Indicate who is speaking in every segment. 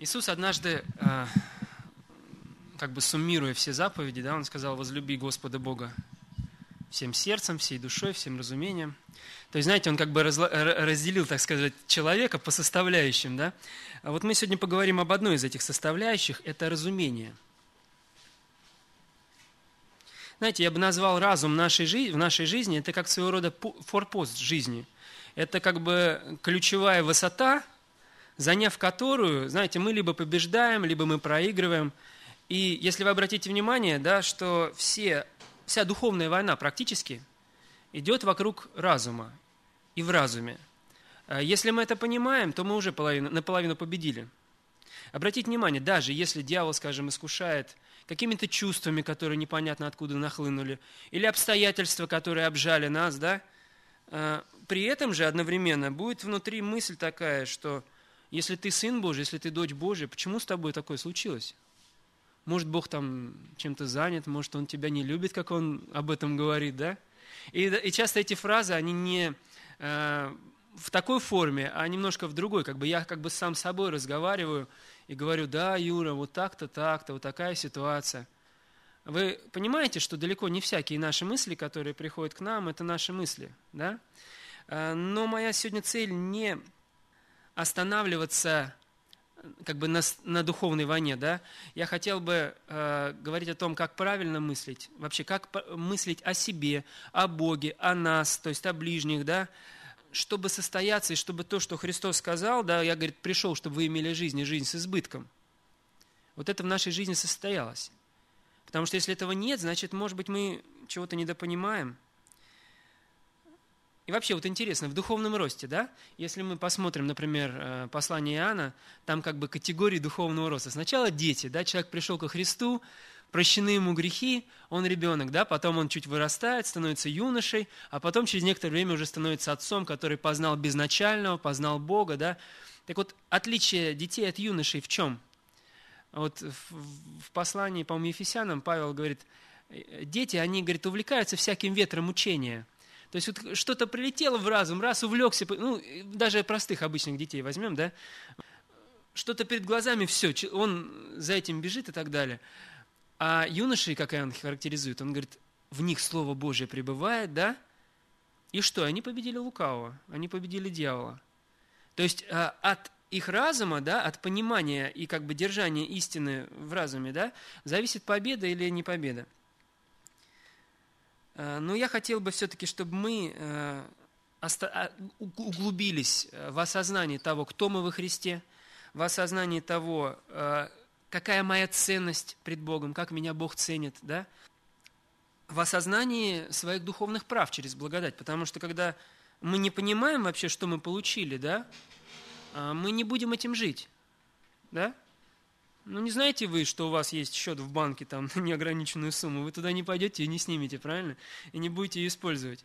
Speaker 1: Иисус однажды, э, как бы суммируя все заповеди, да, Он сказал, возлюби Господа Бога всем сердцем, всей душой, всем разумением. То есть, знаете, Он как бы разделил, так сказать, человека по составляющим. Да? А вот мы сегодня поговорим об одной из этих составляющих – это разумение. Знаете, я бы назвал разум нашей, в нашей жизни – это как своего рода форпост жизни. Это как бы ключевая высота – заняв которую, знаете, мы либо побеждаем, либо мы проигрываем. И если вы обратите внимание, да, что все, вся духовная война практически идет вокруг разума и в разуме. А если мы это понимаем, то мы уже половину, наполовину победили. Обратите внимание, даже если дьявол, скажем, искушает какими-то чувствами, которые непонятно откуда нахлынули, или обстоятельства, которые обжали нас, да, а, при этом же одновременно будет внутри мысль такая, что – если ты сын Божий, если ты дочь Божия, почему с тобой такое случилось? Может, Бог там чем-то занят, может, Он тебя не любит, как Он об этом говорит, да? И, и часто эти фразы, они не э, в такой форме, а немножко в другой. Как бы я как бы сам с собой разговариваю и говорю, да, Юра, вот так-то, так-то, вот такая ситуация. Вы понимаете, что далеко не всякие наши мысли, которые приходят к нам, это наши мысли, да? Э, но моя сегодня цель не останавливаться как бы на, на духовной войне, да, я хотел бы э, говорить о том, как правильно мыслить, вообще, как мыслить о себе, о Боге, о нас, то есть о ближних, да, чтобы состояться, и чтобы то, что Христос сказал, да, я, говорит, пришел, чтобы вы имели жизнь, и жизнь с избытком. Вот это в нашей жизни состоялось. Потому что если этого нет, значит, может быть, мы чего-то недопонимаем – и вообще, вот интересно, в духовном росте, да, если мы посмотрим, например, э, послание Иоанна, там как бы категории духовного роста. Сначала дети, да, человек пришел ко Христу, прощены ему грехи, он ребенок, да, потом он чуть вырастает, становится юношей, а потом через некоторое время уже становится отцом, который познал безначального, познал Бога, да. Так вот, отличие детей от юношей в чем? Вот в, послании, по-моему, Ефесянам Павел говорит, «Э, дети, они, говорит, увлекаются всяким ветром учения – то есть вот что-то прилетело в разум, раз увлекся, ну, даже простых обычных детей возьмем, да, что-то перед глазами, все, он за этим бежит и так далее. А юноши, как он характеризует, он говорит, в них Слово Божье пребывает, да, и что? Они победили лукавого, они победили дьявола. То есть а, от их разума, да, от понимания и как бы держания истины в разуме, да, зависит победа или не победа. Э, но я хотел бы все-таки, чтобы мы э, а, углубились э, в осознании того, кто мы во Христе, в осознании того, какая моя ценность пред Богом, как меня Бог ценит, да? в осознании своих духовных прав через благодать. Потому что когда мы не понимаем вообще, что мы получили, да, мы не будем этим жить. Да? Ну, не знаете вы, что у вас есть счет в банке там на неограниченную сумму. Вы туда не пойдете и не снимете, правильно? И не будете ее использовать.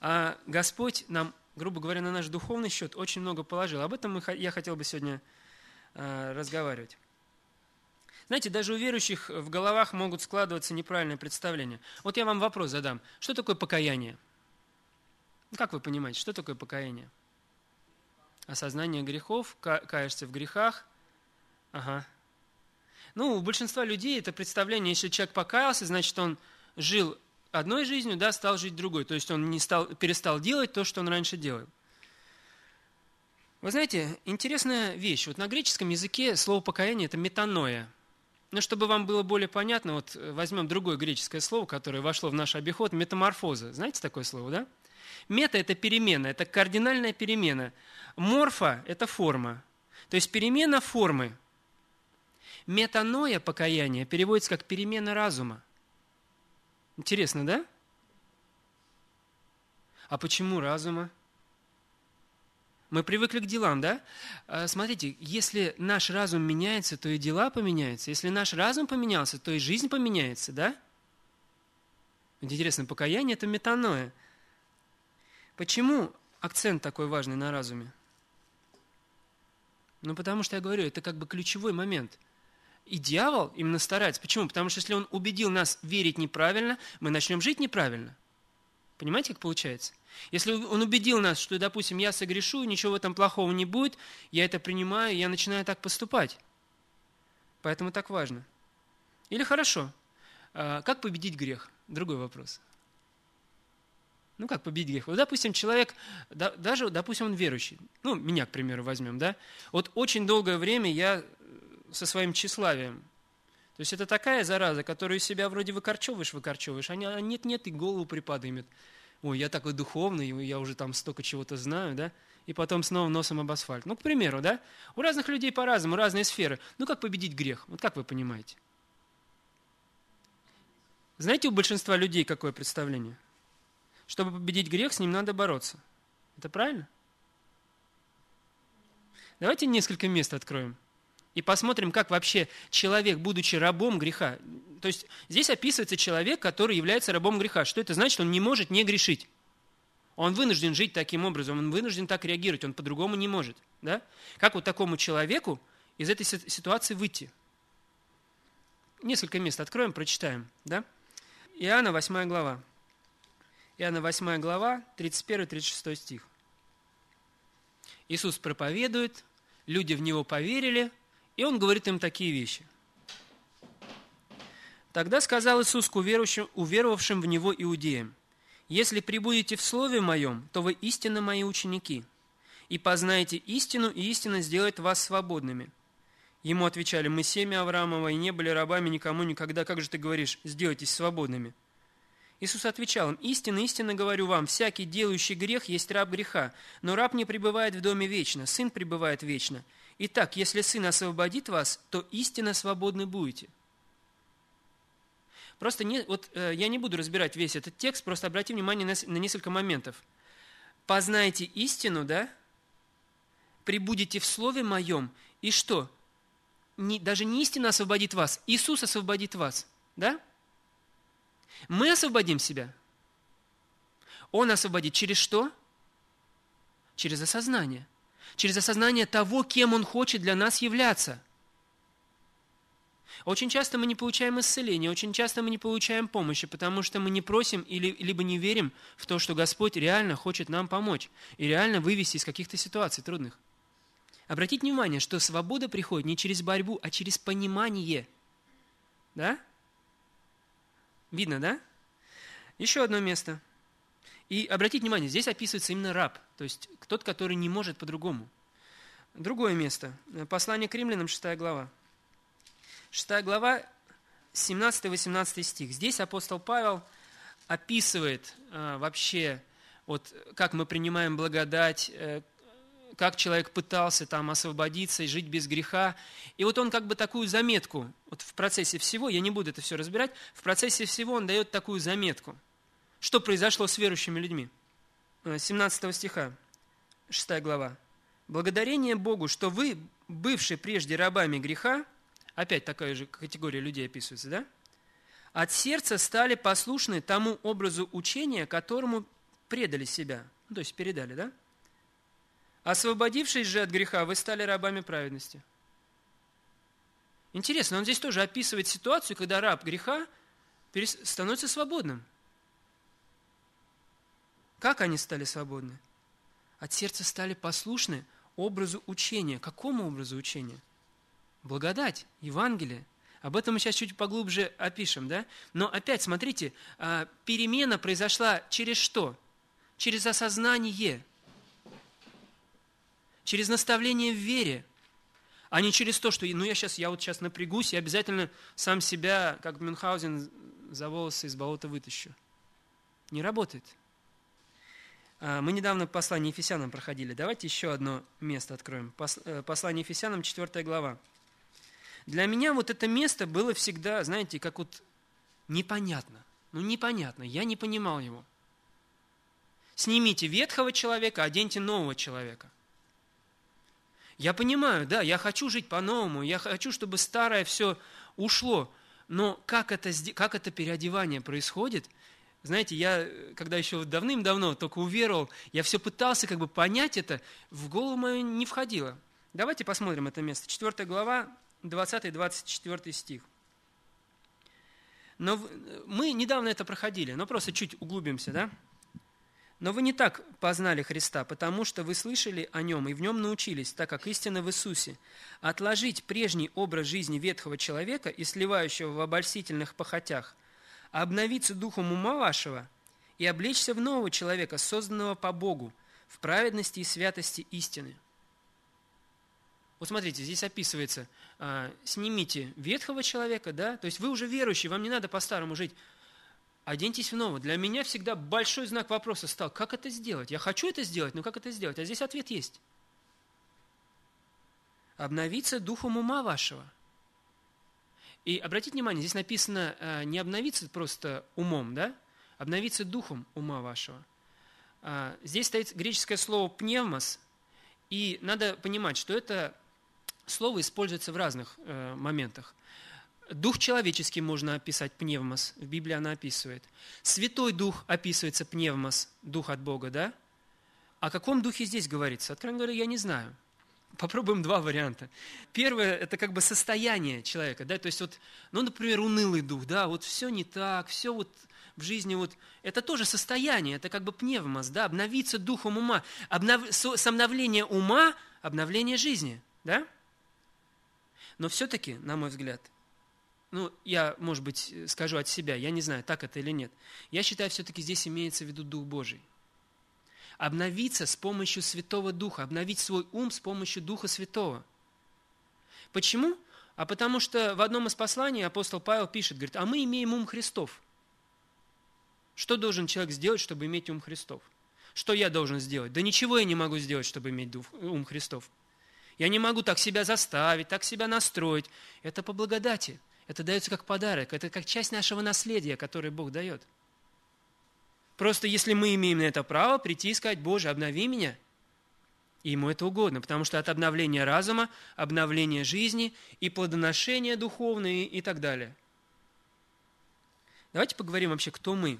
Speaker 1: А Господь нам, грубо говоря, на наш духовный счет очень много положил. Об этом мы, я хотел бы сегодня э, разговаривать. Знаете, даже у верующих в головах могут складываться неправильные представления. Вот я вам вопрос задам. Что такое покаяние? Как вы понимаете, что такое покаяние? Осознание грехов, каешься в грехах. Ага, ну, у большинства людей это представление, если человек покаялся, значит, он жил одной жизнью, да, стал жить другой. То есть он не стал, перестал делать то, что он раньше делал. Вы знаете, интересная вещь. Вот на греческом языке слово покаяние – это метаноя. Но чтобы вам было более понятно, вот возьмем другое греческое слово, которое вошло в наш обиход – метаморфоза. Знаете такое слово, да? Мета – это перемена, это кардинальная перемена. Морфа – это форма. То есть перемена формы – Метаноя покаяние переводится как перемена разума. Интересно, да? А почему разума? Мы привыкли к делам, да? А, смотрите, если наш разум меняется, то и дела поменяются. Если наш разум поменялся, то и жизнь поменяется, да? Интересно, покаяние – это метаноя. Почему акцент такой важный на разуме? Ну, потому что я говорю, это как бы ключевой момент – и дьявол именно старается. Почему? Потому что если он убедил нас верить неправильно, мы начнем жить неправильно. Понимаете, как получается? Если он убедил нас, что, допустим, я согрешу, ничего в этом плохого не будет, я это принимаю, я начинаю так поступать. Поэтому так важно. Или хорошо, а, как победить грех? Другой вопрос. Ну, как победить грех? Вот, допустим, человек, да, даже, допустим, он верующий. Ну, меня, к примеру, возьмем, да? Вот очень долгое время я со своим тщеславием. То есть это такая зараза, которую себя вроде выкорчевываешь, выкорчевываешь, а нет-нет, и голову приподымет. Ой, я такой духовный, я уже там столько чего-то знаю, да? И потом снова носом об асфальт. Ну, к примеру, да? У разных людей по-разному, разные сферы. Ну, как победить грех? Вот как вы понимаете? Знаете, у большинства людей какое представление? Чтобы победить грех, с ним надо бороться. Это правильно? Давайте несколько мест откроем и посмотрим, как вообще человек, будучи рабом греха, то есть здесь описывается человек, который является рабом греха. Что это значит? Он не может не грешить. Он вынужден жить таким образом, он вынужден так реагировать, он по-другому не может. Да? Как вот такому человеку из этой ситуации выйти? Несколько мест откроем, прочитаем. Да? Иоанна 8 глава. Иоанна 8 глава, 31-36 стих. Иисус проповедует, люди в Него поверили – и он говорит им такие вещи. Тогда сказал Иисус к уверовавшим, уверовавшим в Него иудеям, «Если прибудете в Слове Моем, то вы истинно Мои ученики, и познаете истину, и истина сделает вас свободными». Ему отвечали, «Мы семя Авраамова и не были рабами никому никогда, как же ты говоришь, сделайтесь свободными?» Иисус отвечал им, «Истинно, истинно говорю вам, всякий, делающий грех, есть раб греха, но раб не пребывает в доме вечно, сын пребывает вечно. Итак, если Сын освободит вас, то истинно свободны будете. Просто не, вот, э, я не буду разбирать весь этот текст, просто обрати внимание на, на несколько моментов. Познайте истину, да? Прибудете в Слове Моем, и что? Не, даже не истина освободит вас, Иисус освободит вас, да? Мы освободим себя. Он освободит через что? Через осознание через осознание того, кем Он хочет для нас являться. Очень часто мы не получаем исцеления, очень часто мы не получаем помощи, потому что мы не просим или, либо не верим в то, что Господь реально хочет нам помочь и реально вывести из каких-то ситуаций трудных. Обратите внимание, что свобода приходит не через борьбу, а через понимание. Да? Видно, да? Еще одно место – и обратите внимание, здесь описывается именно раб, то есть тот, который не может по-другому. Другое место. Послание к римлянам, 6 глава. 6 глава, 17-18 стих. Здесь апостол Павел описывает а, вообще, вот, как мы принимаем благодать, э, как человек пытался там освободиться и жить без греха. И вот он как бы такую заметку, вот в процессе всего, я не буду это все разбирать, в процессе всего он дает такую заметку – что произошло с верующими людьми? 17 э, стиха, 6 глава. «Благодарение Богу, что вы, бывшие прежде рабами греха, опять такая же категория людей описывается, да? От сердца стали послушны тому образу учения, которому предали себя, ну, то есть передали, да? Освободившись же от греха, вы стали рабами праведности. Интересно, он здесь тоже описывает ситуацию, когда раб греха становится свободным. Как они стали свободны? От сердца стали послушны образу учения. Какому образу учения? Благодать, Евангелие. Об этом мы сейчас чуть поглубже опишем, да? Но опять, смотрите, а, перемена произошла через что? Через осознание, через наставление в вере, а не через то, что ну я сейчас, я вот сейчас напрягусь и обязательно сам себя, как Мюнхгаузен, за волосы из болота вытащу. Не работает. А, мы недавно послание Ефесянам проходили. Давайте еще одно место откроем. Э, послание Ефесянам, 4 глава. Для меня вот это место было всегда, знаете, как вот непонятно. Ну, непонятно. Я не понимал его. Снимите ветхого человека, оденьте нового человека. Я понимаю, да, я хочу жить по-новому, я хочу, чтобы старое все ушло. Но как это, как это переодевание происходит – знаете, я, когда еще давным-давно только уверовал, я все пытался как бы понять это, в голову мою не входило. Давайте посмотрим это место. 4 глава, 20-24 стих. Но мы недавно это проходили, но просто чуть углубимся, да? Но вы не так познали Христа, потому что вы слышали о Нем и в Нем научились, так как истина в Иисусе. Отложить прежний образ жизни ветхого человека и сливающего в обольстительных похотях, обновиться духом ума вашего и облечься в нового человека, созданного по Богу, в праведности и святости истины. Вот смотрите, здесь описывается, а, снимите ветхого человека, да, то есть вы уже верующий, вам не надо по-старому жить, оденьтесь в нового. Для меня всегда большой знак вопроса стал, как это сделать? Я хочу это сделать, но как это сделать? А здесь ответ есть. Обновиться духом ума вашего. И обратите внимание, здесь написано а, не обновиться просто умом, да? Обновиться духом ума вашего. А, здесь стоит греческое слово «пневмос», и надо понимать, что это слово используется в разных э, моментах. Дух человеческий можно описать пневмос, в Библии она описывает. Святой Дух описывается пневмос, Дух от Бога, да? О каком духе здесь говорится? Откровенно говоря, я не знаю. Попробуем два варианта. Первое – это как бы состояние человека, да, то есть вот, ну, например, унылый дух, да, вот все не так, все вот в жизни вот, это тоже состояние, это как бы пневмос, да, обновиться духом ума, обнов, с обновления ума – обновление жизни, да? Но все-таки, на мой взгляд, ну, я, может быть, скажу от себя, я не знаю, так это или нет. Я считаю, все-таки здесь имеется в виду Дух Божий. Обновиться с помощью Святого Духа, обновить свой ум с помощью Духа Святого. Почему? А потому что в одном из посланий апостол Павел пишет, говорит, а мы имеем ум Христов. Что должен человек сделать, чтобы иметь ум Христов? Что я должен сделать? Да ничего я не могу сделать, чтобы иметь ум Христов. Я не могу так себя заставить, так себя настроить. Это по благодати. Это дается как подарок. Это как часть нашего наследия, которое Бог дает. Просто если мы имеем на это право, прийти и сказать, Боже, обнови меня, и ему это угодно, потому что от обновления разума, обновления жизни и плодоношения духовные и так далее. Давайте поговорим вообще, кто мы.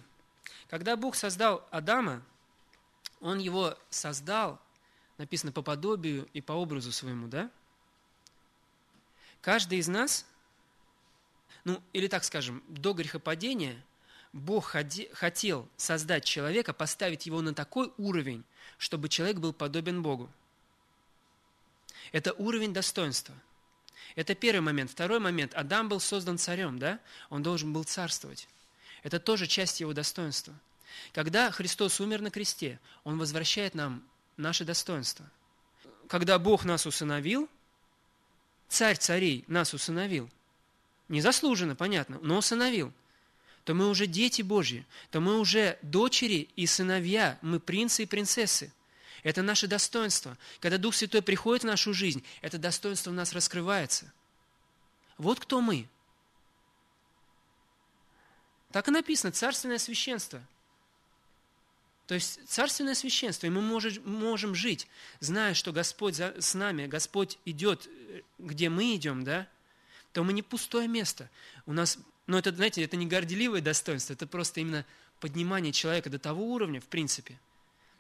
Speaker 1: Когда Бог создал Адама, Он его создал написано по подобию и по образу своему, да? Каждый из нас, ну или так скажем, до грехопадения Бог хотел создать человека, поставить его на такой уровень, чтобы человек был подобен Богу. Это уровень достоинства. Это первый момент. Второй момент. Адам был создан царем, да? Он должен был царствовать. Это тоже часть его достоинства. Когда Христос умер на кресте, Он возвращает нам наше достоинство. Когда Бог нас усыновил, царь царей нас усыновил, незаслуженно, понятно, но усыновил, то мы уже дети Божьи, то мы уже дочери и сыновья, мы принцы и принцессы. Это наше достоинство. Когда Дух Святой приходит в нашу жизнь, это достоинство в нас раскрывается. Вот кто мы. Так и написано, царственное священство – то есть царственное священство, и мы можем, можем жить, зная, что Господь за, с нами, Господь идет, э, где мы идем, да, то мы не пустое место. У нас, ну это, знаете, это не горделивое достоинство, это просто именно поднимание человека до того уровня, в принципе.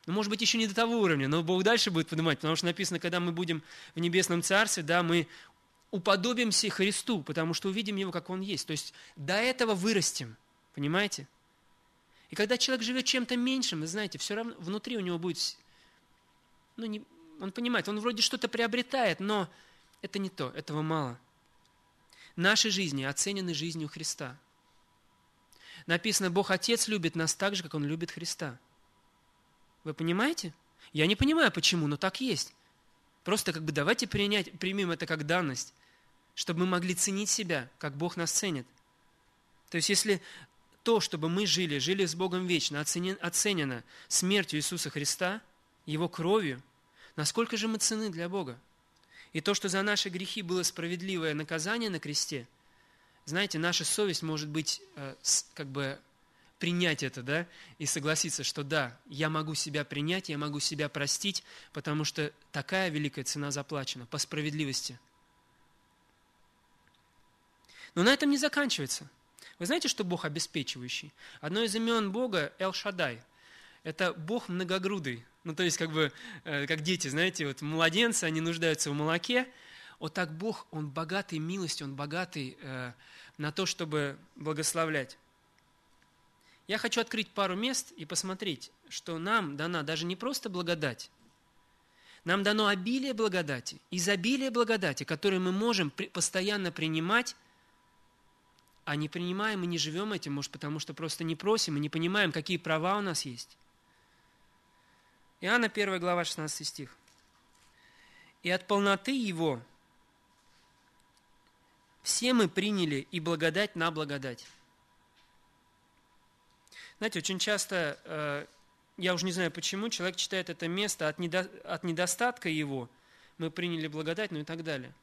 Speaker 1: Ну, может быть, еще не до того уровня, но Бог дальше будет поднимать, потому что написано, когда мы будем в небесном царстве, да, мы уподобимся Христу, потому что увидим Его, как Он есть. То есть до этого вырастем, понимаете? И когда человек живет чем-то меньшим, вы знаете, все равно внутри у него будет, ну, не, он понимает, он вроде что-то приобретает, но это не то, этого мало. Наши жизни оценены жизнью Христа. Написано, Бог Отец любит нас так же, как Он любит Христа. Вы понимаете? Я не понимаю, почему, но так есть. Просто как бы давайте принять, примем это как данность, чтобы мы могли ценить себя, как Бог нас ценит. То есть если то, чтобы мы жили, жили с Богом вечно, оценено смертью Иисуса Христа, Его кровью, насколько же мы цены для Бога? И то, что за наши грехи было справедливое наказание на кресте, знаете, наша совесть может быть э, как бы принять это, да, и согласиться, что да, я могу себя принять, я могу себя простить, потому что такая великая цена заплачена по справедливости. Но на этом не заканчивается – вы знаете, что Бог обеспечивающий? Одно из имен Бога – Эл-Шадай. Это Бог многогрудый. Ну, то есть, как бы, э, как дети, знаете, вот младенцы, они нуждаются в молоке. Вот так Бог, Он богатый милостью, Он богатый э, на то, чтобы благословлять. Я хочу открыть пару мест и посмотреть, что нам дана даже не просто благодать, нам дано обилие благодати, изобилие благодати, которое мы можем постоянно принимать, а не принимаем и не живем этим, может, потому что просто не просим и не понимаем, какие права у нас есть. Иоанна 1 глава 16 стих. «И от полноты Его все мы приняли и благодать на благодать». Знаете, очень часто, э, я уже не знаю почему, человек читает это место от, от недостатка его, мы приняли благодать, ну и так далее.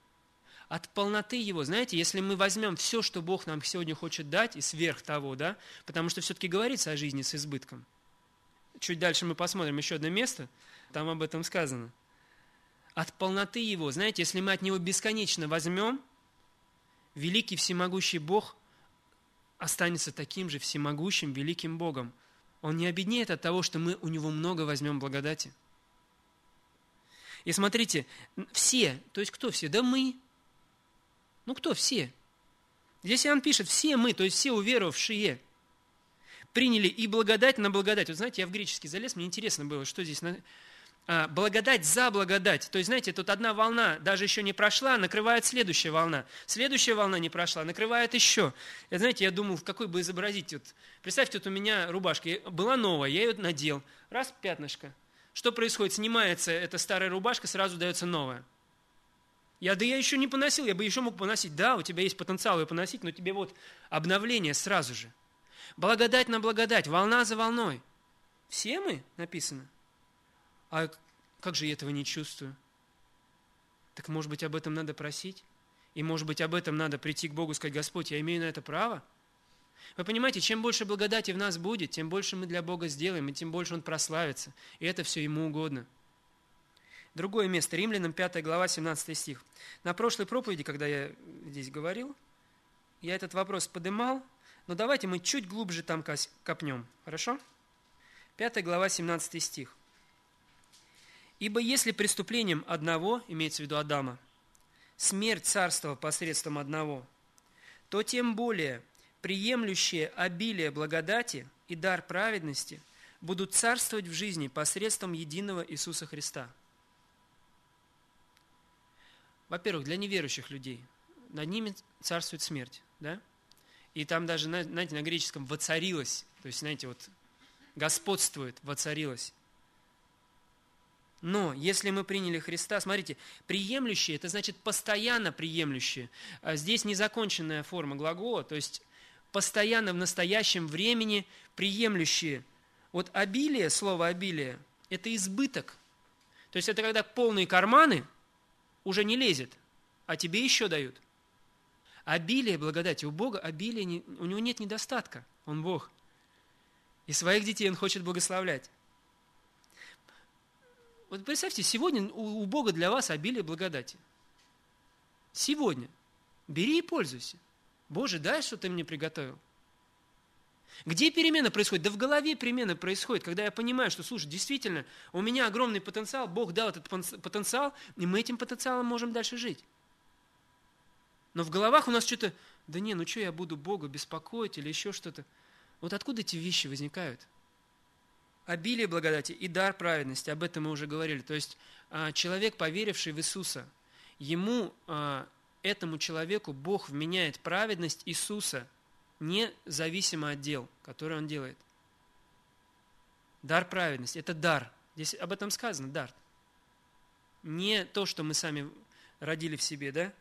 Speaker 1: От полноты его, знаете, если мы возьмем все, что Бог нам сегодня хочет дать, и сверх того, да, потому что все-таки говорится о жизни с избытком. Чуть дальше мы посмотрим еще одно место, там об этом сказано. От полноты его, знаете, если мы от него бесконечно возьмем, великий всемогущий Бог останется таким же всемогущим, великим Богом. Он не обеднеет от того, что мы у Него много возьмем благодати. И смотрите, все, то есть кто все? Да мы. Ну кто все? Здесь Иоанн пишет, все мы, то есть все уверовавшие, приняли и благодать на благодать. Вот знаете, я в греческий залез, мне интересно было, что здесь а, благодать за благодать. То есть, знаете, тут одна волна даже еще не прошла, накрывает следующая волна. Следующая волна не прошла, накрывает еще. И, знаете, я думал, в какой бы изобразить. Вот, представьте, вот у меня рубашка была новая, я ее надел. Раз, пятнышко. Что происходит? Снимается эта старая рубашка, сразу дается новая. Я, да я еще не поносил, я бы еще мог поносить. Да, у тебя есть потенциал ее поносить, но тебе вот обновление сразу же. Благодать на благодать, волна за волной. Все мы, написано – а как же я этого не чувствую? Так может быть об этом надо просить? И может быть об этом надо прийти к Богу и сказать, Господь, я имею на это право? Вы понимаете, чем больше благодати в нас будет, тем больше мы для Бога сделаем, и тем больше Он прославится. И это все Ему угодно. Другое место, Римлянам 5 глава, 17 стих. На прошлой проповеди, когда я здесь говорил, я этот вопрос подымал, но давайте мы чуть глубже там копнем, хорошо? 5 глава, 17 стих. Ибо если преступлением одного, имеется в виду Адама, смерть царства посредством одного, то тем более приемлющие обилие благодати и дар праведности будут царствовать в жизни посредством единого Иисуса Христа. Во-первых, для неверующих людей над ними царствует смерть, да? И там даже, знаете, на греческом «воцарилось», то есть, знаете, вот господствует, воцарилось. Но если мы приняли Христа, смотрите, приемлющие, это значит постоянно приемлющие. А здесь незаконченная форма глагола, то есть постоянно в настоящем времени приемлющие. Вот обилие, слово обилие, это избыток. То есть это когда полные карманы уже не лезет, а тебе еще дают. Обилие благодати. У Бога обилие, у него нет недостатка. Он Бог. И своих детей Он хочет благословлять. Вот представьте, сегодня у, Бога для вас обилие благодати. Сегодня. Бери и пользуйся. Боже, дай, что ты мне приготовил. Где перемена происходит? Да в голове перемена происходит, когда я понимаю, что, слушай, действительно, у меня огромный потенциал, Бог дал этот потенциал, и мы этим потенциалом можем дальше жить. Но в головах у нас что-то, да не, ну что я буду Бога беспокоить или еще что-то. Вот откуда эти вещи возникают? обилие благодати и дар праведности, об этом мы уже говорили. То есть а, человек, поверивший в Иисуса, ему, а, этому человеку Бог вменяет праведность Иисуса, независимо от дел, которые он делает. Дар праведности – это дар. Здесь об этом сказано, дар. Не то, что мы сами родили в себе, да?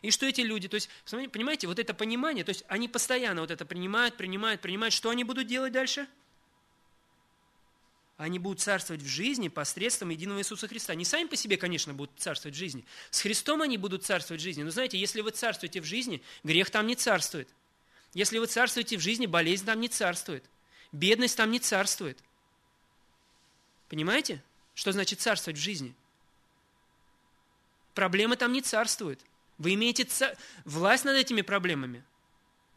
Speaker 1: И что эти люди, то есть, понимаете, вот это понимание, то есть они постоянно вот это принимают, принимают, принимают, что они будут делать дальше – они будут царствовать в жизни посредством единого Иисуса Христа. Не сами по себе, конечно, будут царствовать в жизни. С Христом они будут царствовать в жизни. Но знаете, если вы царствуете в жизни, грех там не царствует. Если вы царствуете в жизни, болезнь там не царствует. Бедность там не царствует. Понимаете, что значит царствовать в жизни? Проблемы там не царствуют. Вы имеете ца... власть над этими проблемами.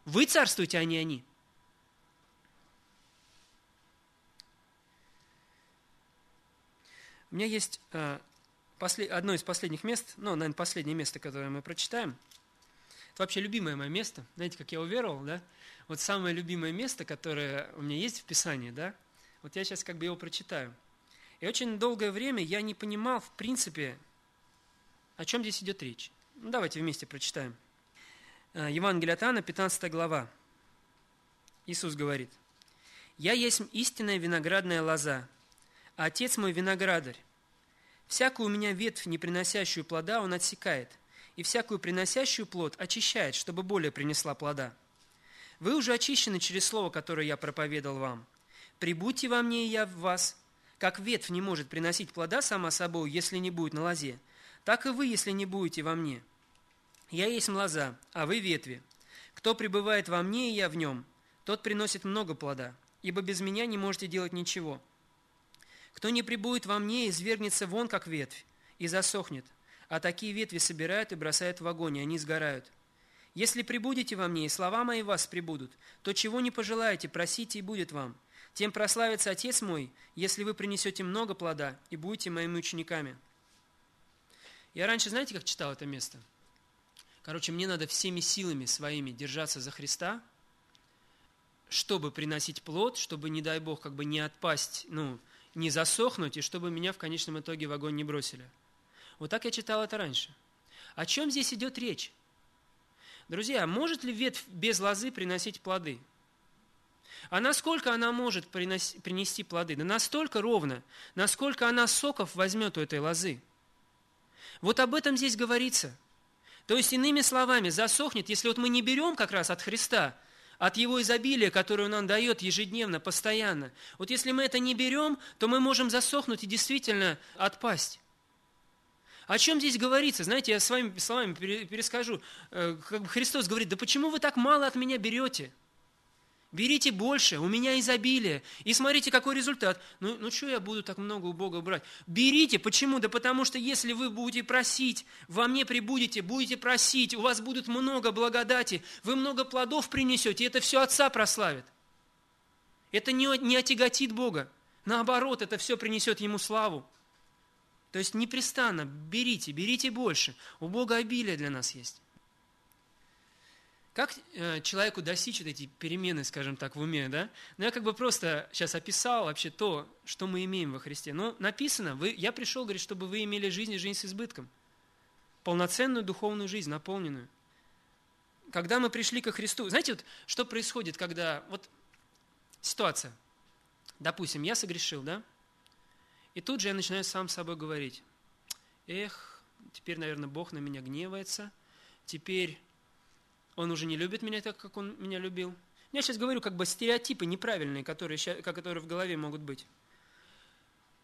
Speaker 1: Вы царствуете, а не они. У меня есть э, одно из последних мест, ну, наверное, последнее место, которое мы прочитаем. Это вообще любимое мое место. Знаете, как я уверовал, да? Вот самое любимое место, которое у меня есть в Писании, да? Вот я сейчас как бы его прочитаю. И очень долгое время я не понимал, в принципе, о чем здесь идет речь. Ну, давайте вместе прочитаем. Э, Евангелие от Иоанна, 15 глава. Иисус говорит, «Я есть истинная виноградная лоза, а Отец мой виноградарь. Всякую у меня ветвь, не приносящую плода, Он отсекает, и всякую приносящую плод очищает, чтобы более принесла плода. Вы уже очищены через слово, которое я проповедал вам. Прибудьте во мне, и я в вас. Как ветвь не может приносить плода сама собой, если не будет на лозе, так и вы, если не будете во мне. Я есть лоза, а вы ветви. Кто пребывает во мне, и я в нем, тот приносит много плода, ибо без меня не можете делать ничего. Кто не прибудет во мне, извергнется вон, как ветвь, и засохнет, а такие ветви собирают и бросают в огонь, и они сгорают. Если прибудете во мне, и слова мои вас прибудут, то чего не пожелаете, просите, и будет вам. Тем прославится Отец мой, если вы принесете много плода и будете моими учениками. Я раньше, знаете, как читал это место? Короче, мне надо всеми силами своими держаться за Христа – чтобы приносить плод, чтобы, не дай Бог, как бы не отпасть, ну, не засохнуть, и чтобы меня в конечном итоге в огонь не бросили. Вот так я читал это раньше. О чем здесь идет речь? Друзья, может ли ветвь без лозы приносить плоды? А насколько она может принести плоды? Да настолько ровно, насколько она соков возьмет у этой лозы. Вот об этом здесь говорится. То есть, иными словами, засохнет, если вот мы не берем как раз от Христа от Его изобилия, которое Он нам дает ежедневно, постоянно. Вот если мы это не берем, то мы можем засохнуть и действительно отпасть. О чем здесь говорится? Знаете, я своими словами перескажу. Э, как бы Христос говорит, да почему вы так мало от меня берете? Берите больше, у меня изобилие. И смотрите, какой результат. Ну, ну что я буду так много у Бога брать? Берите. Почему? Да потому что если вы будете просить, во мне прибудете, будете просить, у вас будет много благодати, вы много плодов принесете, это все Отца прославит. Это не, не отяготит Бога. Наоборот, это все принесет Ему славу. То есть непрестанно берите, берите больше. У Бога обилие для нас есть. Как э, человеку достичь вот эти перемены, скажем так, в уме, да? Ну, я как бы просто сейчас описал вообще то, что мы имеем во Христе. Но написано, вы, я пришел, говорит, чтобы вы имели жизнь и жизнь с избытком. Полноценную духовную жизнь, наполненную. Когда мы пришли ко Христу, знаете, вот что происходит, когда, вот ситуация, допустим, я согрешил, да? И тут же я начинаю сам с собой говорить, эх, теперь, наверное, Бог на меня гневается, теперь он уже не любит меня так, как он меня любил. Я сейчас говорю как бы стереотипы неправильные, которые, которые в голове могут быть.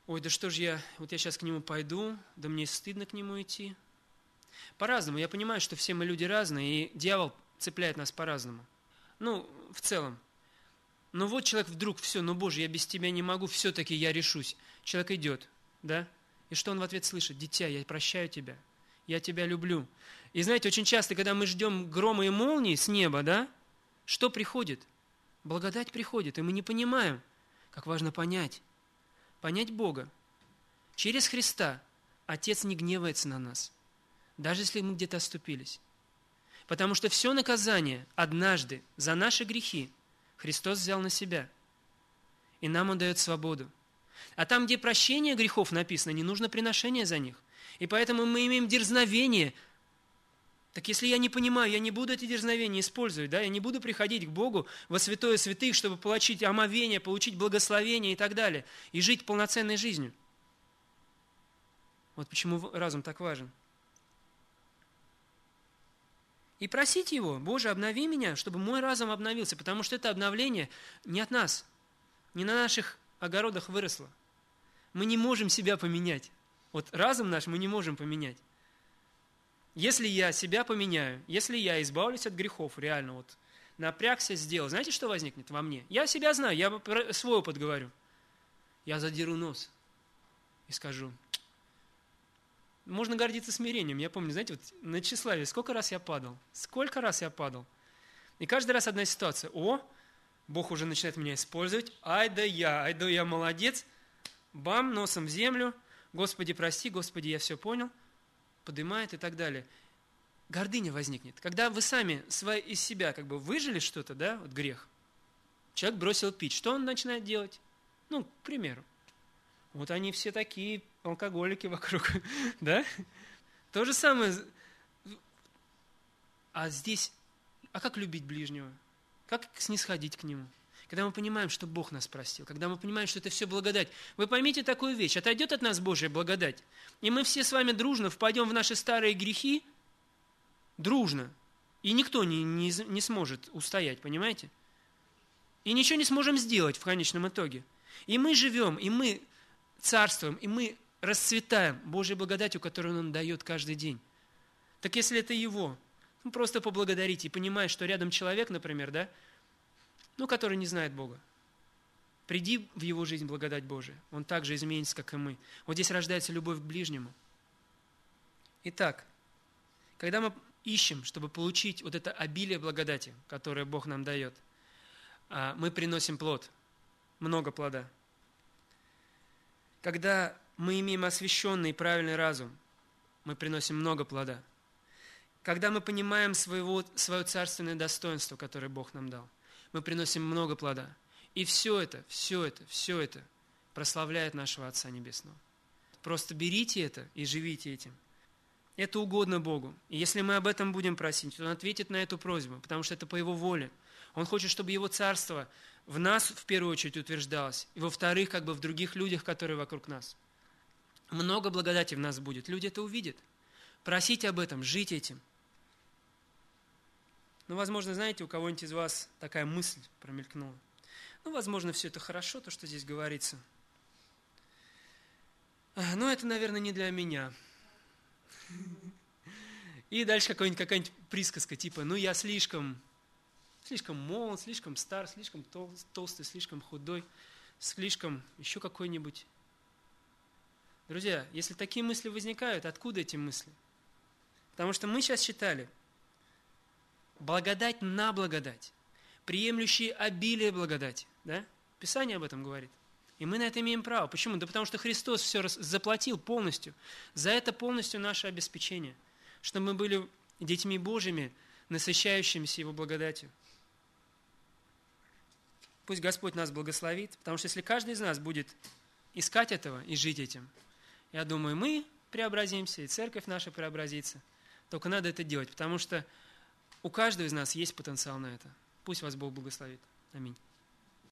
Speaker 1: Ой, да что же я, вот я сейчас к нему пойду, да мне стыдно к нему идти. По-разному. Я понимаю, что все мы люди разные, и дьявол цепляет нас по-разному. Ну, в целом. Но вот человек вдруг, все, ну, Боже, я без тебя не могу, все-таки я решусь. Человек идет, да? И что он в ответ слышит? Дитя, я прощаю тебя, я тебя люблю. И знаете, очень часто, когда мы ждем грома и молнии с неба, да, что приходит? Благодать приходит, и мы не понимаем, как важно понять. Понять Бога. Через Христа Отец не гневается на нас, даже если мы где-то оступились. Потому что все наказание однажды за наши грехи Христос взял на себя. И нам Он дает свободу. А там, где прощение грехов написано, не нужно приношение за них. И поэтому мы имеем дерзновение – так если я не понимаю, я не буду эти дерзновения использовать, да, я не буду приходить к Богу во святое святых, чтобы получить омовение, получить благословение и так далее, и жить полноценной жизнью. Вот почему разум так важен. И просить Его, Боже, обнови меня, чтобы мой разум обновился, потому что это обновление не от нас, не на наших огородах выросло. Мы не можем себя поменять. Вот разум наш мы не можем поменять. Если я себя поменяю, если я избавлюсь от грехов, реально вот напрягся, сделал, знаете, что возникнет во мне? Я себя знаю, я свой опыт говорю. Я задеру нос и скажу, можно гордиться смирением. Я помню, знаете, вот на тщеславие, сколько раз я падал, сколько раз я падал. И каждый раз одна ситуация. О, Бог уже начинает меня использовать. Ай да я, ай да я молодец. Бам, носом в землю. Господи, прости, Господи, я все понял – поднимает и так далее. гордыня возникнет. Когда вы сами из себя как бы выжили что-то, да, вот грех, человек бросил пить, что он начинает делать? Ну, к примеру. Вот они все такие алкоголики вокруг, да? То же самое. А здесь, а как любить ближнего? Как снисходить к нему? Когда мы понимаем, что Бог нас простил, когда мы понимаем, что это все благодать. Вы поймите такую вещь, отойдет от нас Божья благодать, и мы все с вами дружно впадем в наши старые грехи, дружно, и никто не, не, не сможет устоять, понимаете? И ничего не сможем сделать в конечном итоге. И мы живем, и мы царствуем, и мы расцветаем Божьей благодатью, которую Он дает каждый день. Так если это Его, ну, просто поблагодарите и понимаешь, что рядом человек, например, да, ну, который не знает Бога. Приди в его жизнь благодать Божия. Он так же изменится, как и мы. Вот здесь рождается любовь к ближнему. Итак, когда мы ищем, чтобы получить вот это обилие благодати, которое Бог нам дает, а, мы приносим плод, много плода. Когда мы имеем освященный и правильный разум, мы приносим много плода. Когда мы понимаем своего, свое царственное достоинство, которое Бог нам дал – мы приносим много плода. И все это, все это, все это прославляет нашего Отца Небесного. Просто берите это и живите этим. Это угодно Богу. И если мы об этом будем просить, то Он ответит на эту просьбу, потому что это по Его воле. Он хочет, чтобы Его Царство в нас в первую очередь утверждалось, и во-вторых, как бы в других людях, которые вокруг нас. Много благодати в нас будет. Люди это увидят. Просить об этом, жить этим – ну, возможно, знаете, у кого-нибудь из вас такая мысль промелькнула. Ну, возможно, все это хорошо, то, что здесь говорится. Но это, наверное, не для меня. И дальше какая-нибудь какая присказка, типа, ну, я слишком, слишком молод, слишком стар, слишком тол толстый, слишком худой, слишком еще какой-нибудь. Друзья, если такие мысли возникают, откуда эти мысли? Потому что мы сейчас читали – благодать на благодать, приемлющие обилие благодати. Да? Писание об этом говорит. И мы на это имеем право. Почему? Да потому что Христос все заплатил полностью. За это полностью наше обеспечение. Чтобы мы были детьми Божьими, насыщающимися Его благодатью. Пусть Господь нас благословит, потому что если каждый из нас будет искать этого и жить этим, я думаю, мы преобразимся, и церковь наша преобразится. Только надо это делать, потому что у каждого из нас есть потенциал на это. Пусть вас Бог благословит. Аминь.